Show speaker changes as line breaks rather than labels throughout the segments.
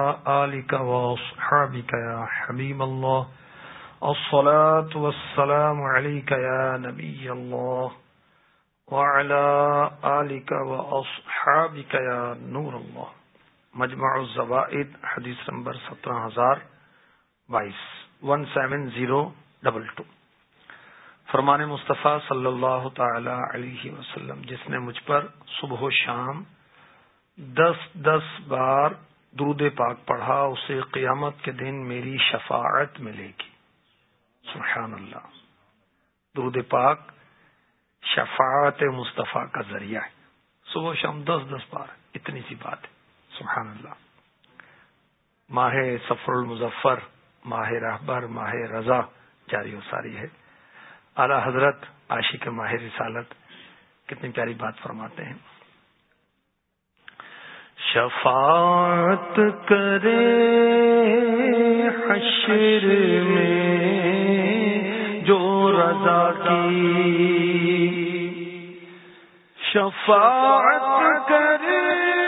آلك وأصحابك يا حبيب الله. الصلاة والسلام عليك يا نبي الله. وعلى آلك وأصحابك يا نور الله. مجمع الزوائد، حدیث نمبر سترہ ہزار بائیس. One seven zero double two فرمان مصطفیٰ صلی اللہ تعالی علیہ وسلم، جس نے مجھ پر صبح و شام دس دس بار درود پاک پڑھا، اسے قیامت کے دن میری شفاعت ملے گی۔ سبحان اللہ۔ درود پاک شفاعت مصطفیٰ کا ذریعہ ہے۔ صبح شام دس دس بار اتنی سی بات ہے۔ سبحان اللہ۔ ماہ سفر المظفر، ماہ رہبر، ماہ رضا جاری و ساری ہے۔ اعلی حضرت عاشق ماہ رسالت، کتنی پیاری بات فرماتے ہیں۔ شفاعت کرے حشر میں جو رضا کی۔ شفاعت کرے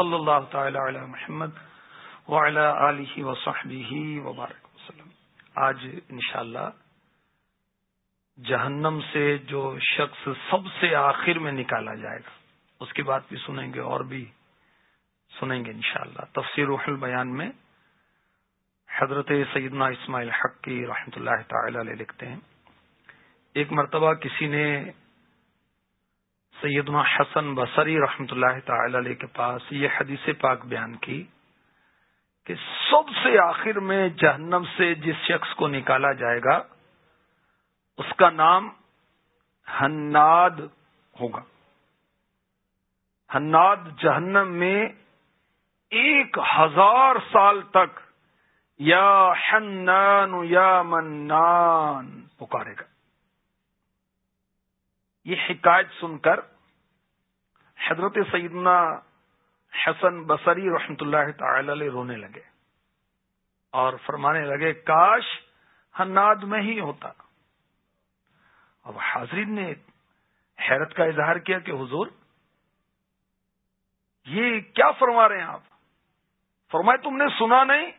صلی اللہ تعالی علی محمد وعلی آلہ وصحبہ وبارک وسلم۔ آج انشاءاللہ جہنم سے جو شخص سب سے آخر میں نکالا جائے گا، اس کی بات بھی سنیں گے اور بھی سنیں گے انشاءاللہ۔ تفسیر روح البیان میں حضرت سیدنا اسماعیل حق کی رحمت اللہ تعالی علیہ لکھتے ہیں۔ ایک مرتبہ کسی نے سیدنا حسن بصری رحمۃ اللہ تعالی علیہ کے پاس یہ حدیث پاک بیان کی کہ سب سے آخر میں جہنم سے جس شخص کو نکالا جائے گا، اس کا نام حناد ہوگا۔ حناد جہنم میں ایک ہزار سال تک یا حنان یا منان پکارے گا۔ یہ حکایت سن کر حضرت سیدنا حسن بصری رحمت اللہ تعالی علیہ رونے لگے اور فرمانے لگے، کاش حناد میں ہی ہوتا۔ اب حاضرین نے حیرت کا اظہار کیا کہ حضور، یہ کیا فرما رہے ہیں آپ؟ فرمائے، تم نے سنا نہیں؟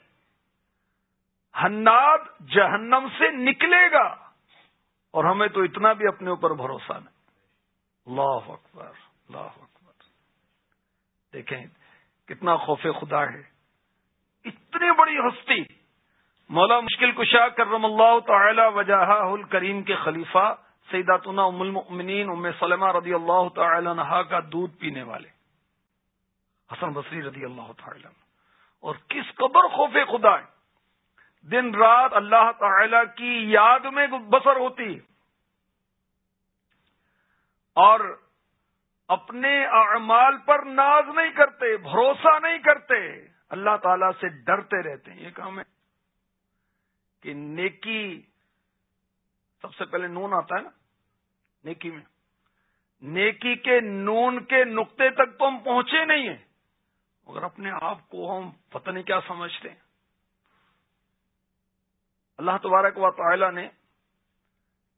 حناد جہنم سے نکلے گا اور ہمیں تو اتنا بھی اپنے اوپر بھروسہ نہیں۔ اللہ اکبر اللہ اکبر۔ دیکھیں کتنا خوف خدا ہے۔ اتنی بڑی ہستی۔ مولا مشکل کشا کرم اللہ تعالی وجہ الکریم کے خلیفہ سیداتنا ام المؤمنین، ام سلمہ رضی اللہ تعالی نہا کا دودھ پینے والے۔ حسن بصری رضی اللہ تعالی اور کس قدر خوف خدا ہے۔ دن رات اللہ تعالی کی یاد میں بسر ہوتی۔ اور اپنے اعمال پر ناز نہیں کرتے، بھروسہ نہیں کرتے۔ اللہ تعالی سے ڈرتے رہتے ہیں۔ یہ کام ہے کہ نیکی، سب سے پہلے نون آتا ہے نا، نیکی میں۔ نیکی کے نون کے نقطے تک تو ہم پہنچے نہیں ہیں، مگر اپنے آپ کو ہم پتہ نہیں کیا سمجھتے ہیں۔ اللہ تبارک و تعالی نے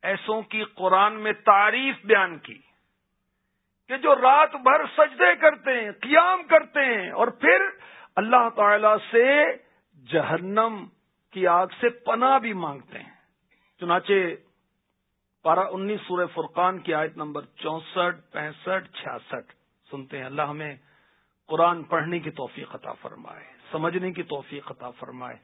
ایسوں کی قرآن میں تعریف بیان کی۔ کہ جو رات بھر سجدے کرتے ہیں، قیام کرتے ہیں، اور پھر اللہ تعالی سے جہنم کی آگ سے پناہ بھی مانگتے ہیں۔ چنانچہ پارہ انیس سورہ فرقان کی آیت نمبر چونسٹھ، پینسٹھ، چھیاسٹھ۔ سنتے ہیں، اللہ ہمیں قرآن پڑھنے کی توفیق عطا فرمائے، سمجھنے کی توفیق عطا فرمائے۔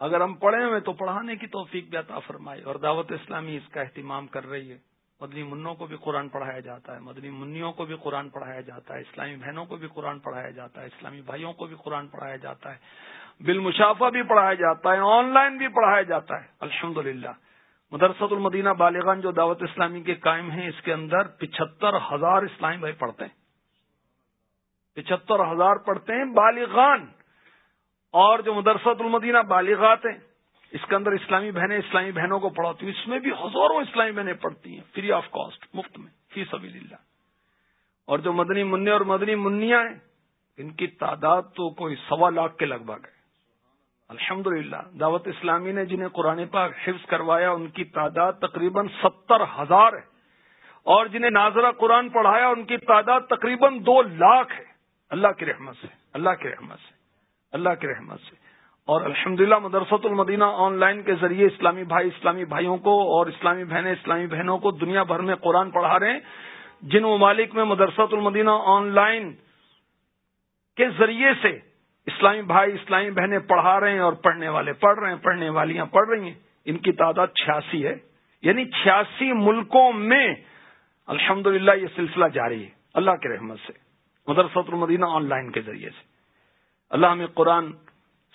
اگر ہم پڑھے ہوئے تو پڑھانے کی توفیق بھی عطا فرمائے۔ اور دعوت اسلامی اس کا اہتمام کر رہی ہے۔ مدنی منوں کو بھی قرآن پڑھایا جاتا ہے، مدنی منوں کو بھی قرآن پڑھایا جاتا ہے، اسلامی بہنوں کو بھی قرآن پڑھایا جاتا ہے، اسلامی بھائیوں کو بھی قرآن پڑھایا جاتا ہے، بالمشافہ بھی پڑھایا جاتا ہے، آن لائن بھی پڑھایا جاتا ہے الحمد للہ مدرسۃ المدینہ بالغان جو دعوت اسلامی کے قائم ہیں، اس کے اندر پچہتر ہزار اسلامی بھائی پڑھتے ہیں۔ پچہتر ہزار پڑھتے ہیں بالغان۔ اور جو مدرسۃ المدینہ بالغات ہیں اس کے اندر اسلامی بہنیں اسلامی بہنوں کو پڑھاتی ہوں اس میں بھی ہزاروں اسلامی بہنیں پڑھتی ہیں فری آف کاسٹ مفت میں، فی سبیل اللہ اور جو مدنی منع اور مدنی منیا ہیں، ان کی تعداد تو کوئی سوا لاکھ کے لگ بھگ ہے۔ الحمد دعوت اسلامی نے جنہیں قرآن پاک حفظ کروایا، ان کی تعداد تقریباً ستر ہزار ہے۔ اور جنہیں ناظرہ قرآن پڑھایا، ان کی تعداد تقریباً دو لاکھ ہے۔ اللہ کی رحمت سے، اللہ کی رحمت سے، اللہ کی رحمت سے۔ اور الحمد للہ مدرسۃ المدینہ آن لائن کے ذریعے اسلامی بھائی، اسلامی بھائیوں کو اور اسلامی بہنیں، اسلامی بہنوں کو دنیا بھر میں قرآن پڑھا رہے ہیں۔ جن ممالک میں مدرسۃ المدینہ آن لائن کے ذریعے سے اسلامی بھائی، اسلامی بہنیں پڑھا رہے ہیں اور پڑھنے والے پڑھ رہے ہیں، پڑھنے والیاں پڑھ رہی ہیں۔ ان کی تعداد چھیاسی ہے۔ یعنی چھیاسی ملکوں میں الحمد یہ سلسلہ جاری ہے۔ اللہ کے رحمت سے۔ مدرسۃ المدینہ آن لائن کے ذریعے سے۔ اللہ ہمیں قرآن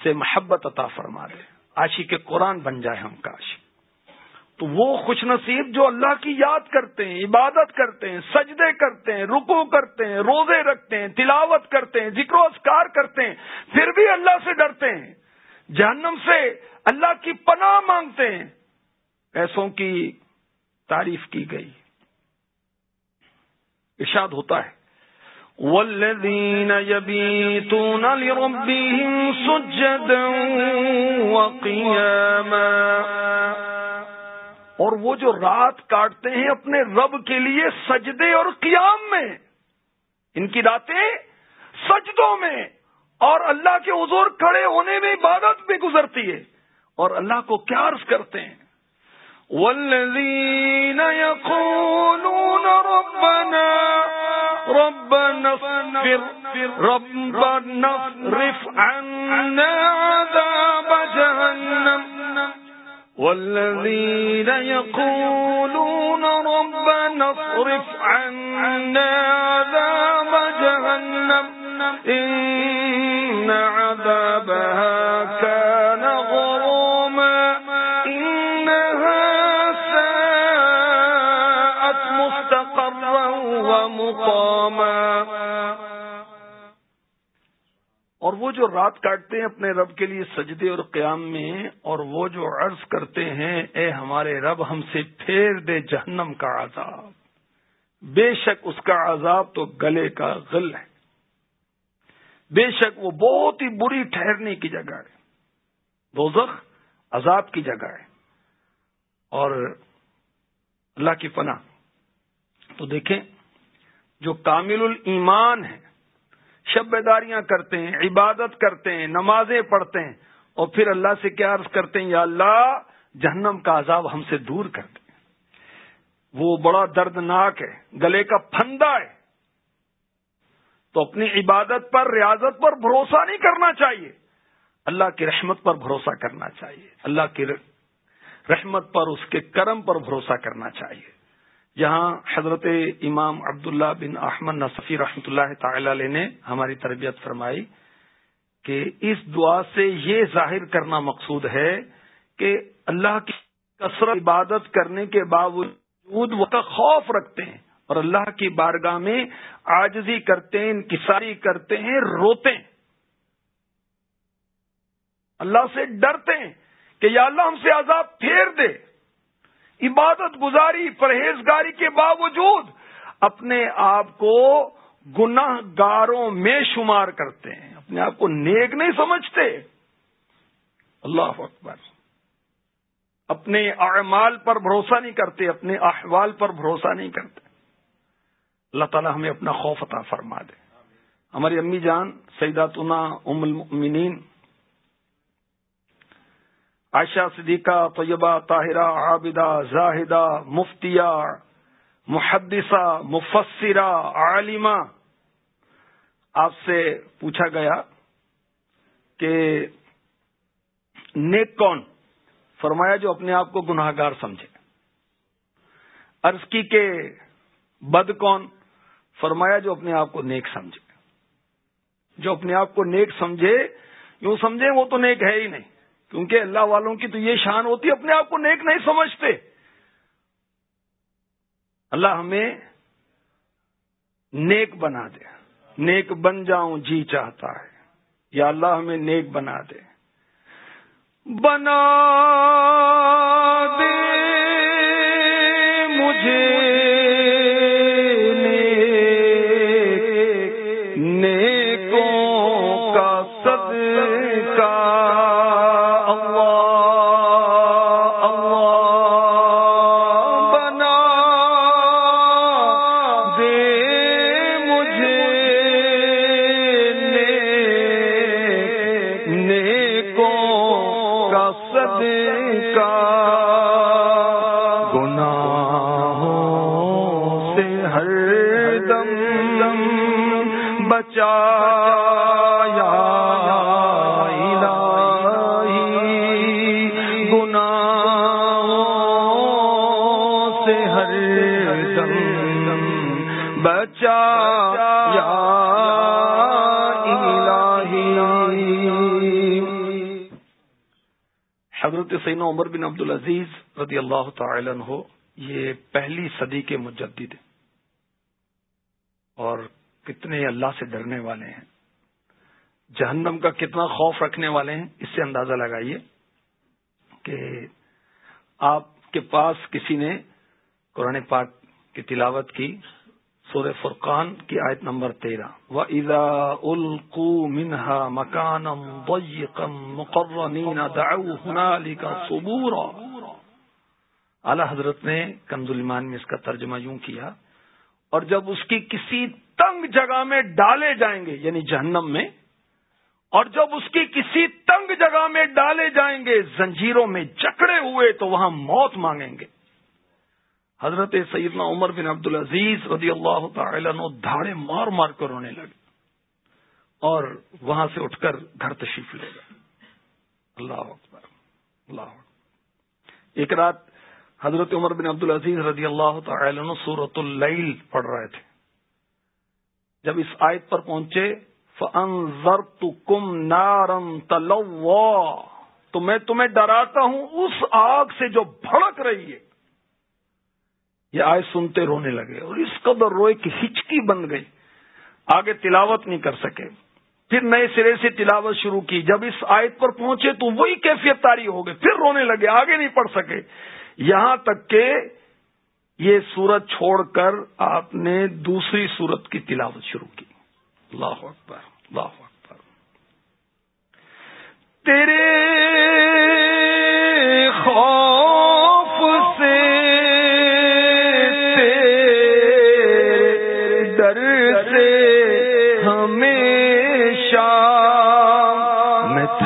سے محبت عطا فرما دے۔ آشی کے قرآن بن جائے ہم کا عاشق تو وہ خوش نصیب جو اللہ کی یاد کرتے ہیں، عبادت کرتے ہیں، سجدے کرتے ہیں رکو کرتے ہیں، روزے رکھتے ہیں، تلاوت کرتے ہیں، ذکر و اسکار کرتے ہیں، پھر بھی اللہ سے ڈرتے ہیں۔ جہنم سے اللہ کی پناہ مانگتے ہیں۔ ایسوں کی تعریف کی گئی۔ ارشاد ہوتا ہے۔ والذین یبیتون لربهم سجدا وقیاما اور وہ جو رات کاٹتے ہیں اپنے رب کے لیے سجدے اور قیام میں، ان کی راتیں سجدوں میں، اور اللہ کے حضور کھڑے ہونے میں عبادت بھی گزرتی ہے، اور اللہ کو کیا عرض کرتے ہیں؟ والذین یقولون ربنا ربنا اغفر ربنا اغفر عنا عذاب جهنم. والذين يقولون ربنا اصرف عنا عذاب جهنم. إن عذابها كان ومقاما۔ اور وہ جو رات کاٹتے ہیں اپنے رب کے لیے سجدے اور قیام میں، اور وہ جو عرض کرتے ہیں، اے ہمارے رب، ہم سے پھیر دے جہنم کا عذاب۔ بے شک اس کا عذاب تو گلے کا غل ہے۔ بے شک وہ بہت ہی بری ٹھہرنے کی جگہ ہے۔ دوزخ عذاب کی جگہ ہے۔ اور اللہ کی پناہ۔ تو دیکھیں جو کامل الایمان ہے شب بیداریاں کرتے ہیں، عبادت کرتے ہیں، نمازیں پڑھتے ہیں، اور پھر اللہ سے کیا عرض کرتے ہیں، یا اللہ، جہنم کا عذاب ہم سے دور کر دیں وہ بڑا دردناک ہے، گلے کا پھندا ہے۔ تو اپنی عبادت پر، ریاضت پر بھروسہ نہیں کرنا چاہیے۔ اللہ کی رحمت پر بھروسہ کرنا چاہیے۔ اللہ کی رحمت پر، اس کے کرم پر بھروسہ کرنا چاہیے۔ جہاں حضرت امام عبداللہ بن احمد نصفی رحمۃ اللہ تعالی علیہ نے ہماری تربیت فرمائی کہ اس دعا سے یہ ظاہر کرنا مقصود ہے کہ اللہ کی کثرت عبادت کرنے کے باوجود وہ خوف رکھتے ہیں اور اللہ کی بارگاہ میں آجزی کرتے ہیں، انکساری کرتے ہیں، روتے ہیں۔ اللہ سے ڈرتے ہیں کہ یا اللہ ہم سے عذاب پھیر دے۔ عبادت گزاری، پرہیزگاری کے باوجود اپنے آپ کو گناہ گاروں میں شمار کرتے ہیں۔ اپنے آپ کو نیک نہیں سمجھتے۔ اللہ اکبر۔ اپنے اعمال پر بھروسہ نہیں کرتے، اپنے احوال پر بھروسہ نہیں کرتے۔ اللہ تعالیٰ ہمیں اپنا خوف عطا فرما دے۔ ہماری امی جان سیداتنا ام المؤمنین عائشہ صدیقہ، طیبہ، طاہرہ، عابدہ، زاہدہ، مفتیہ، محدثہ، مفسرہ، عالمہ۔ آپ سے پوچھا گیا کہ نیک کون؟ فرمایا جو اپنے آپ کو گناہ گار سمجھے۔ عرض کی کہ بد کون؟ فرمایا جو اپنے آپ کو نیک سمجھے۔ جو اپنے آپ کو نیک سمجھے، یوں سمجھے وہ تو نیک ہے ہی نہیں۔ کیونکہ اللہ والوں کی تو یہ شان ہوتی ہے، اپنے آپ کو نیک نہیں سمجھتے۔ اللہ ہمیں نیک بنا دے۔ نیک بن جاؤں جی چاہتا ہے۔ یا اللہ ہمیں نیک بنا دے۔ بنا دے مجھے۔ کا سینا عمر بن عبد العزیز رضی اللہ تعالی عنہ یہ پہلی صدی کے مجدد اور کتنے اللہ سے ڈرنے والے ہیں۔ جہنم کا کتنا خوف رکھنے والے ہیں۔ اس سے اندازہ لگائیے کہ آپ کے پاس کسی نے قرآن پاک کی تلاوت کی سور فرقان کی آیت نمبر تیرہ۔ و ادا القو منہا مکانم مکان سبورا اعلی حضرت نے کنز المان میں اس کا ترجمہ یوں کیا، اور جب اس کی کسی تنگ جگہ میں ڈالے جائیں گے یعنی جہنم میں، اور جب اس کی کسی تنگ جگہ میں ڈالے جائیں گے، زنجیروں میں جکڑے ہوئے، تو وہاں موت مانگیں گے۔ حضرت سیدنا عمر بن عبد العزیز رضی اللہ تعالی عنہ دھاڑے مار مار کر رونے لگے اور وہاں سے اٹھ کر گھر تشریف لے گئے۔ اللہ اکبر اللہ اکبر۔ ایک رات حضرت عمر بن عبد العزیز رضی اللہ تعالی عنہ سورت اللیل پڑھ رہے تھے۔ جب اس آیت پر پہنچے فنزر تو کم نارم تو میں تمہیں ڈراتا ہوں، اس آگ سے جو بھڑک رہی ہے۔ یہ آئے سنتے رونے لگے اور اس قدر روئے کی ہچکی بن گئی۔ آگے تلاوت نہیں کر سکے۔ پھر نئے سرے سے تلاوت شروع کی۔ جب اس آیت پر پہنچے تو وہی کیفیت تاری ہو گئی۔ پھر رونے لگے۔ آگے نہیں پڑھ سکے۔ یہاں تک کہ یہ سورت چھوڑ کر آپ نے دوسری سورت کی تلاوت شروع کی۔ اللہ اکبر۔ اللہ اکبر۔ تیرے خوف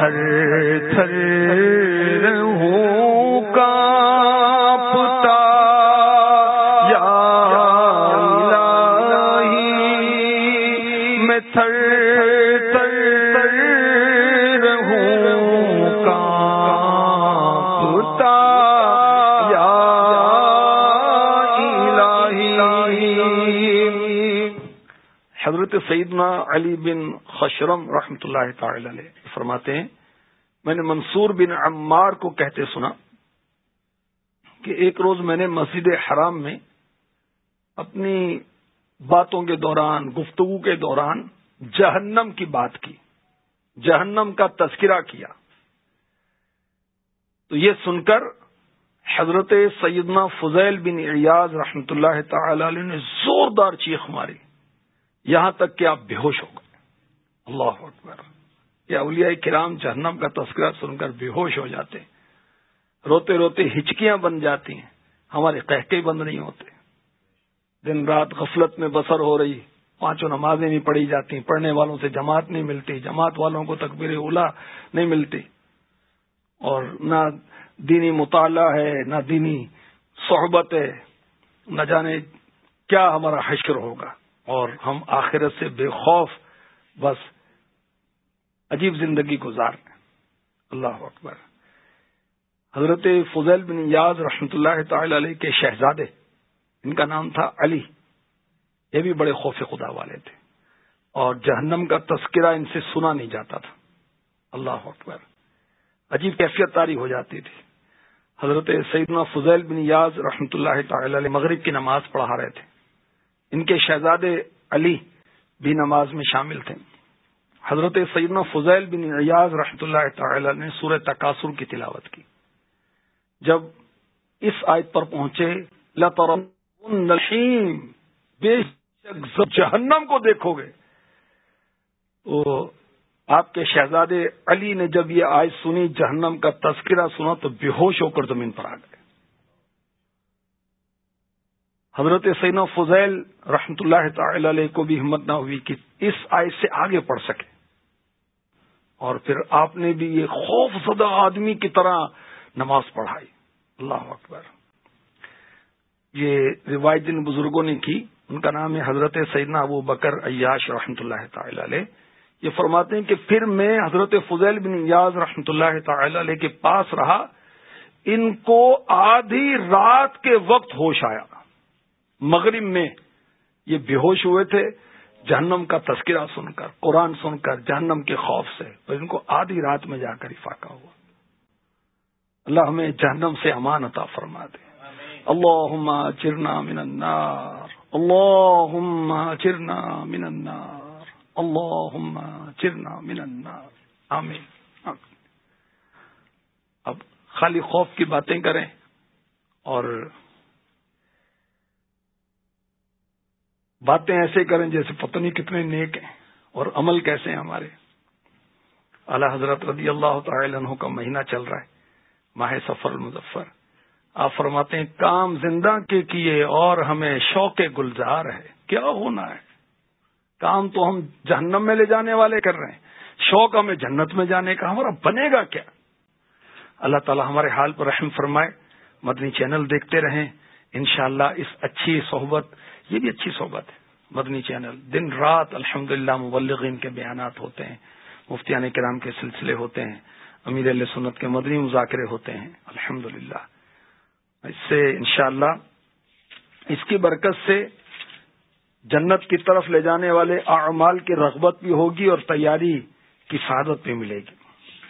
تھر تھر حضرت سیدنا علی بن خشرم رحمت اللہ تعالی علیہ فرماتے ہیں، میں نے منصور بن عمار کو کہتے سنا کہ ایک روز میں نے مسجد حرام میں اپنی باتوں کے دوران، گفتگو کے دوران جہنم کی بات کی، جہنم کا تذکرہ کیا۔ تو یہ سن کر حضرت سیدنا فضیل بن ایاز رحمت اللہ تعالی علیہ نے زوردار چیخ ماری۔ یہاں تک کہ آپ بے ہوش ہو گئے۔ اللہ اکبر۔ یا اولیاء کرام جہنم کا تذکرہ سن کر بے ہوش ہو جاتے روتے روتے ہچکیاں بن جاتی ہیں۔ ہمارے قہقے بند نہیں ہوتے۔ دن رات غفلت میں بسر ہو رہی، پانچوں نمازیں نہیں پڑھی جاتی، پڑھنے والوں سے جماعت نہیں ملتی، جماعت والوں کو تکبیر اولا نہیں ملتی۔ اور نہ دینی مطالعہ ہے، نہ دینی صحبت ہے، نہ جانے کیا ہمارا حشر ہوگا۔ اور ہم آخرت سے بے خوف بس عجیب زندگی گزار اللہ اکبر۔ حضرت فضل بن یاز رحمۃ اللہ تعالی علیہ کے شہزادے، ان کا نام تھا علی، یہ بھی بڑے خوف خدا والے تھے۔ اور جہنم کا تذکرہ ان سے سنا نہیں جاتا تھا۔ اللہ اکبر۔ عجیب کیفیت تاری ہو جاتی تھی۔ حضرت سیدنا فضیل بن یاز رحمۃ اللہ تعالی علیہ مغرب کی نماز پڑھا رہے تھے۔ ان کے شہزادے علی بھی نماز میں شامل تھے۔ حضرت سیدنا فضیل بن ایاز رحمۃ اللہ تعالی نے سورہ تقاصر کی تلاوت کی۔ جب اس آیت پر پہنچے بے شک جہنم کو دیکھو گے۔ تو آپ کے شہزادے علی نے جب یہ آیت سنی، جہنم کا تذکرہ سنا، تو بے ہوش ہو کر زمین پر آ گئے۔ حضرت سینا فضیل رحمت اللہ تعالی علیہ کو بھی ہمت نہ ہوئی کہ اس آیت سے آگے پڑھ سکے۔ اور پھر آپ نے بھی یہ خوف زدہ آدمی کی طرح نماز پڑھائی۔ اللہ اکبر۔ یہ روایت جن بزرگوں نے کی، ان کا نام ہے حضرت سیدنا ابو بکر ایاش رحمۃ اللہ تعالی علیہ۔ یہ فرماتے ہیں کہ پھر میں حضرت فضیل بن یاز رحمۃ اللہ تعالی علیہ کے پاس رہا۔ ان کو آدھی رات کے وقت ہوش آیا۔ مغرب میں یہ بے ہوش ہوئے تھے جہنم کا تذکرہ سن کر قرآن سن کر جہنم کے خوف سے ان کو آدھی رات میں جا کر افاقہ ہوا۔ اللہ ہمیں جہنم سے امان عطا فرما دے۔ اللہ چرنا من النار۔ اللہ چرنا من النار۔ اللہ چرنا من النار۔ آمین۔ اب خالی خوف کی باتیں کریں اور باتیں ایسے کریں جیسے پتہ نہیں کتنے نیک ہیں اور عمل کیسے ہیں ہمارے۔ اللہ حضرت رضی اللہ تعالی عنہ کا مہینہ چل رہا ہے، ماہ سفر المظفر۔ آپ فرماتے ہیں، کام زندہ کے کیے اور ہمیں شوق گلزار ہے۔ کیا ہونا ہے؟ کام تو ہم جہنم میں لے جانے والے کر رہے ہیں۔ شوق ہمیں جنت میں جانے کا، ہمارا بنے گا کیا؟ اللہ تعالی ہمارے حال پر رحم فرمائے۔ مدنی چینل دیکھتے رہیں۔ انشاءاللہ اس اچھی صحبت یہ بھی اچھی صحبت ہے۔ مدنی چینل۔ دن رات الحمد للہ مبلغین کے بیانات ہوتے ہیں۔ مفتیان کرام کے سلسلے ہوتے ہیں۔ امیر علیہ سنت کے مدنی مذاکرے ہوتے ہیں۔ الحمد اس سے انشاءاللہ اس کی برکت سے جنت کی طرف لے جانے والے اعمال کی رغبت بھی ہوگی اور تیاری کی سعادت بھی ملے گی۔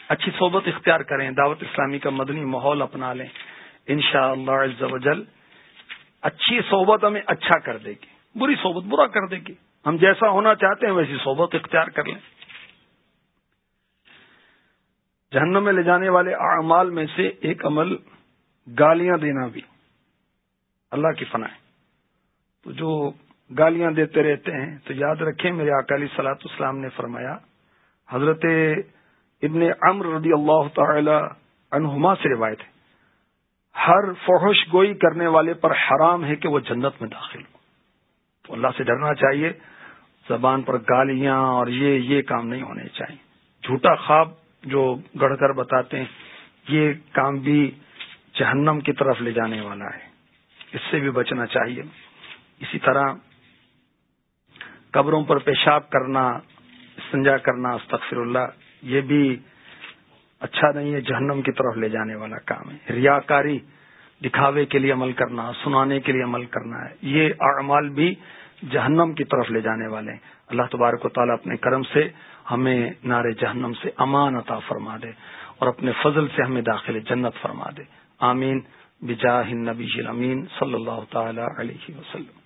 اچھی صحبت اختیار کریں۔ دعوت اسلامی کا مدنی ماحول اپنا لیں۔ انشاءاللہ شاء اللہ اچھی صحبت ہمیں اچھا کر دے گی۔ بری صحبت برا کر دے گی۔ ہم جیسا ہونا چاہتے ہیں ویسی صحبت اختیار کر لیں۔ جہنم میں لے جانے والے اعمال میں سے ایک عمل گالیاں دینا بھی۔ اللہ کی فنا ہے۔ تو جو گالیاں دیتے رہتے ہیں، تو یاد رکھیں میرے اکالی سلاط اسلام نے فرمایا، حضرت ابن امر رضی اللہ تعالی عنہما سے روایت ہے۔ ہر فحش گوئی کرنے والے پر حرام ہے کہ وہ جنت میں داخل ہو۔ تو اللہ سے ڈرنا چاہیے، زبان پر گالیاں اور یہ یہ کام نہیں ہونے چاہیے۔ جھوٹا خواب جو گڑھ کر بتاتے ہیں، یہ کام بھی جہنم کی طرف لے جانے والا ہے۔ اس سے بھی بچنا چاہیے۔ اسی طرح قبروں پر پیشاب کرنا سنجا کرنا، استغفر اللہ، یہ بھی اچھا نہیں ہے، جہنم کی طرف لے جانے والا کام ہے۔ ریاکاری، دکھاوے کے لیے عمل کرنا، سنانے کے لیے عمل کرنا ہے۔ یہ اعمال بھی جہنم کی طرف لے جانے والے ہیں۔ اللہ تبارک و تعالیٰ اپنے کرم سے ہمیں نار جہنم سے امان عطا فرما دے اور اپنے فضل سے ہمیں داخل جنت فرما دے۔ آمین۔ بجاہ نبی امین صلی اللہ تعالی علیہ وسلم۔